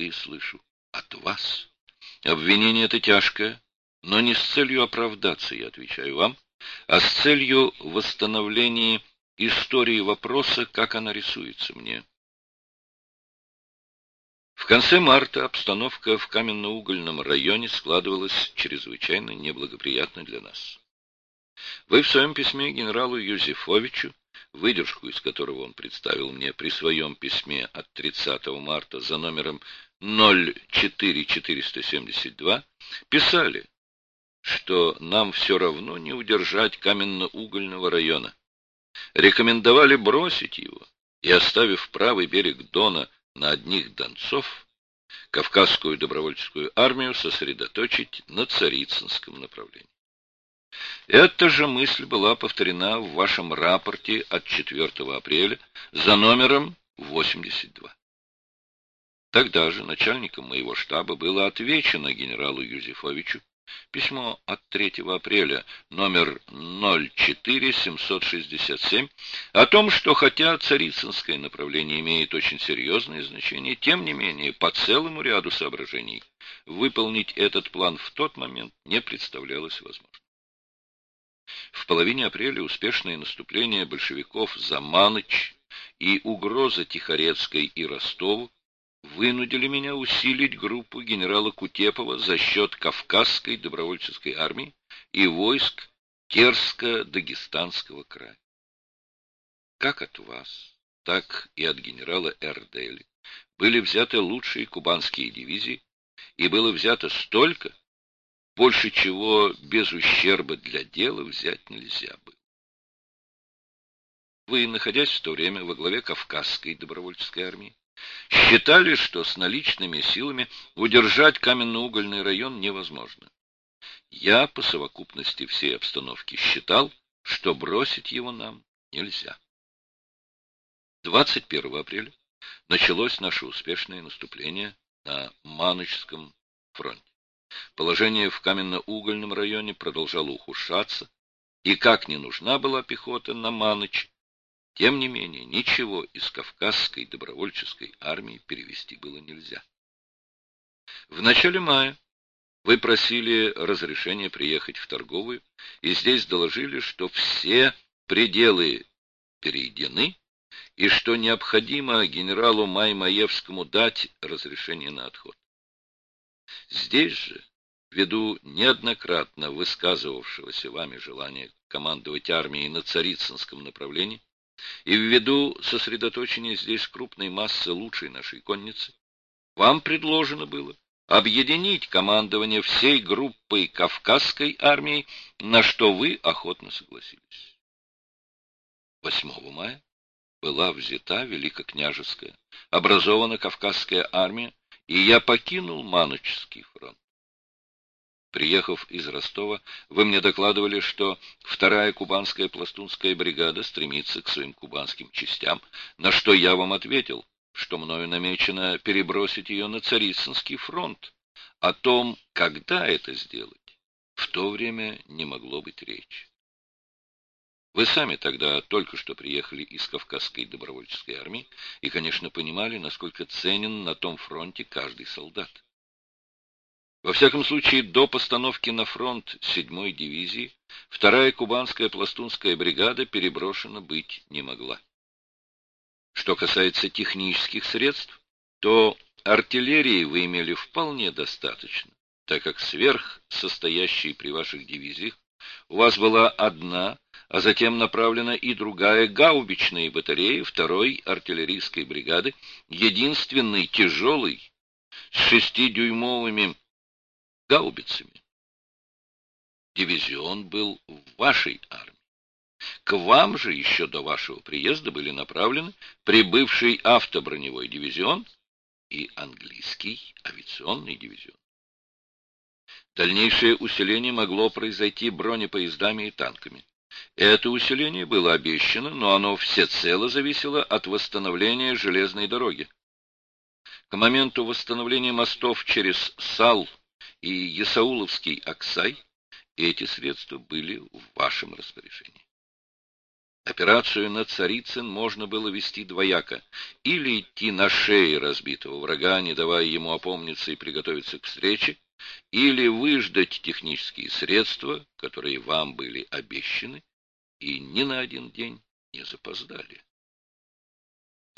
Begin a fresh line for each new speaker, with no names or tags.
впервые слышу от вас. Обвинение это тяжкое, но не с целью оправдаться, я отвечаю вам, а с целью восстановления истории вопроса, как она рисуется мне. В конце марта обстановка в каменноугольном районе складывалась чрезвычайно неблагоприятно для нас. Вы в своем письме генералу Юзефовичу, выдержку из которого он представил мне при своем письме от 30 марта за номером 04472, писали, что нам все равно не удержать каменноугольного района. Рекомендовали бросить его и, оставив правый берег Дона на одних донцов, Кавказскую добровольческую армию сосредоточить на Царицынском направлении. Эта же мысль была повторена в вашем рапорте от 4 апреля за номером 82. Тогда же начальником моего штаба было отвечено генералу Юзефовичу письмо от 3 апреля, номер 04767, о том, что хотя царицынское направление имеет очень серьезное значение, тем не менее, по целому ряду соображений, выполнить этот план в тот момент не представлялось возможным. В половине апреля успешное наступление большевиков за Маныч и угроза Тихорецкой и Ростову вынудили меня усилить группу генерала Кутепова за счет Кавказской добровольческой армии и войск Терско-Дагестанского края. Как от вас, так и от генерала Эрдели были взяты лучшие кубанские дивизии, и было взято столько, больше чего без ущерба для дела взять нельзя было. Вы, находясь в то время во главе Кавказской добровольческой армии, считали, что с наличными силами удержать каменноугольный район невозможно. Я по совокупности всей обстановки считал, что бросить его нам нельзя. 21 апреля началось наше успешное наступление на Маночском фронте. Положение в каменноугольном районе продолжало ухудшаться, и как не нужна была пехота на Маныч, тем не менее, ничего из Кавказской добровольческой армии перевести было нельзя. В начале мая вы просили разрешения приехать в торговую, и здесь доложили, что все пределы перейдены, и что необходимо генералу Маймаевскому дать разрешение на отход. Здесь же, ввиду неоднократно высказывавшегося вами желания командовать армией на Царицынском направлении, и ввиду сосредоточения здесь крупной массы лучшей нашей конницы, вам предложено было объединить командование всей группой Кавказской армии, на что вы охотно согласились. 8 мая была взята Великокняжеская, образована Кавказская армия, и я покинул Маночский фронт. Приехав из Ростова, вы мне докладывали, что вторая кубанская пластунская бригада стремится к своим кубанским частям, на что я вам ответил, что мною намечено перебросить ее на Царицынский фронт. О том, когда это сделать, в то время не могло быть речи. Вы сами тогда только что приехали из Кавказской добровольческой армии и, конечно, понимали, насколько ценен на том фронте каждый солдат. Во всяком случае, до постановки на фронт 7-й дивизии вторая кубанская пластунская бригада переброшена быть не могла. Что касается технических средств, то артиллерии вы имели вполне достаточно, так как сверх состоящей при ваших дивизиях у вас была одна, а затем направлена и другая гаубичная батарея второй артиллерийской бригады, единственный тяжелый, с шестидюймовыми гаубицами. Дивизион был в вашей армии. К вам же еще до вашего приезда были направлены прибывший автоброневой дивизион и английский авиационный дивизион. Дальнейшее усиление могло произойти бронепоездами и танками. Это усиление было обещано, но оно всецело зависело от восстановления железной дороги. К моменту восстановления мостов через Сал и Ясауловский Аксай, эти средства были в вашем распоряжении. Операцию на Царицын можно было вести двояко. Или идти на шее разбитого врага, не давая ему опомниться и приготовиться к встрече, или выждать технические средства, которые вам были обещаны, и ни на один день не запоздали.